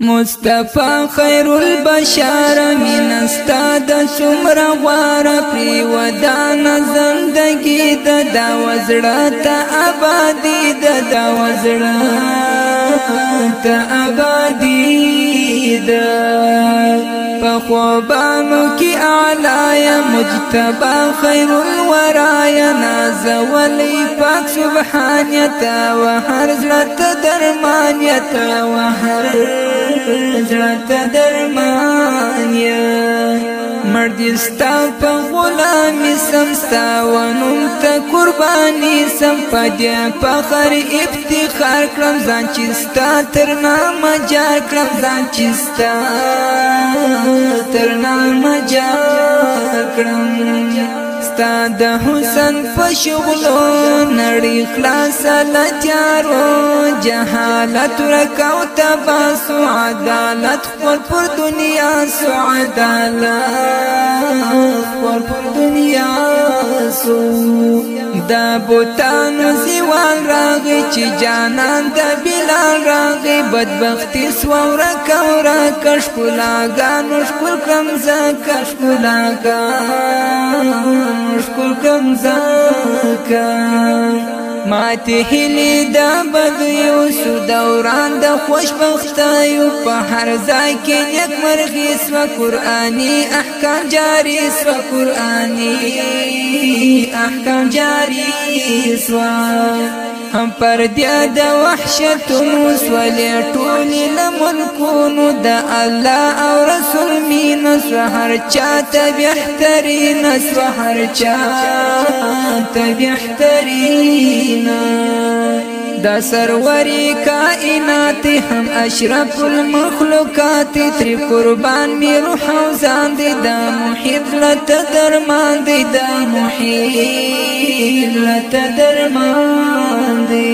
مصطفی خیر البشر من استاد شمر غوار پری ودان زندگی د دا وزړه ته آبادی د دا وزړه ته آبادی د پخوبانو کی اعلی مجتبی خیر الورای نازولی پاک سبحانیتا و هر زړه درمانیتا و هر خپل ځړه درمان یا مردستا په غلامی سمستا ونوم ته قربانی سم پدې فخر افتخار کړم ځان چې ستا تر نامه جار کړم ځان چې ستا تر نامه جار کړم ستا د حسن فشغلو نړی خلاص لتیارو جهالت رکاو تبا سو عدالت خور پر دنیا سو عدالت خور پر دنیا سو دا بوتان زیوان راغی چې جانان د بلال راغی بدبختی سو ورکاو را کښ کولاګانو شکل کم ز کښ کولاګانو ښکل کم زکا ماته هلی دا بد یو سو دوران د خوش بختایو په هر ځای کې یک مرغي سو قرآني احکام جاری سو قرآني احکام جاری سو هم پر دیا د وحشتونو سولې ټولې لمن کو نو د الله او رسول سحر هر چا ته بهترین سحر هر چا ته بهترین دا سروری کائنات هم اشرف المخلوقات تری قربان می روح او ځان دی دا محیط لته درمان دی دا محیط لته درمان دی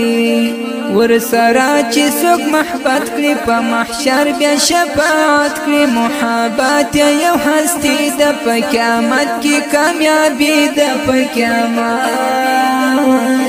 ورسره چې څوک محبت کړي په محشر بیا شفاعت کړي محبت یو هستی د په قیامت کې کامیابی د په قیامت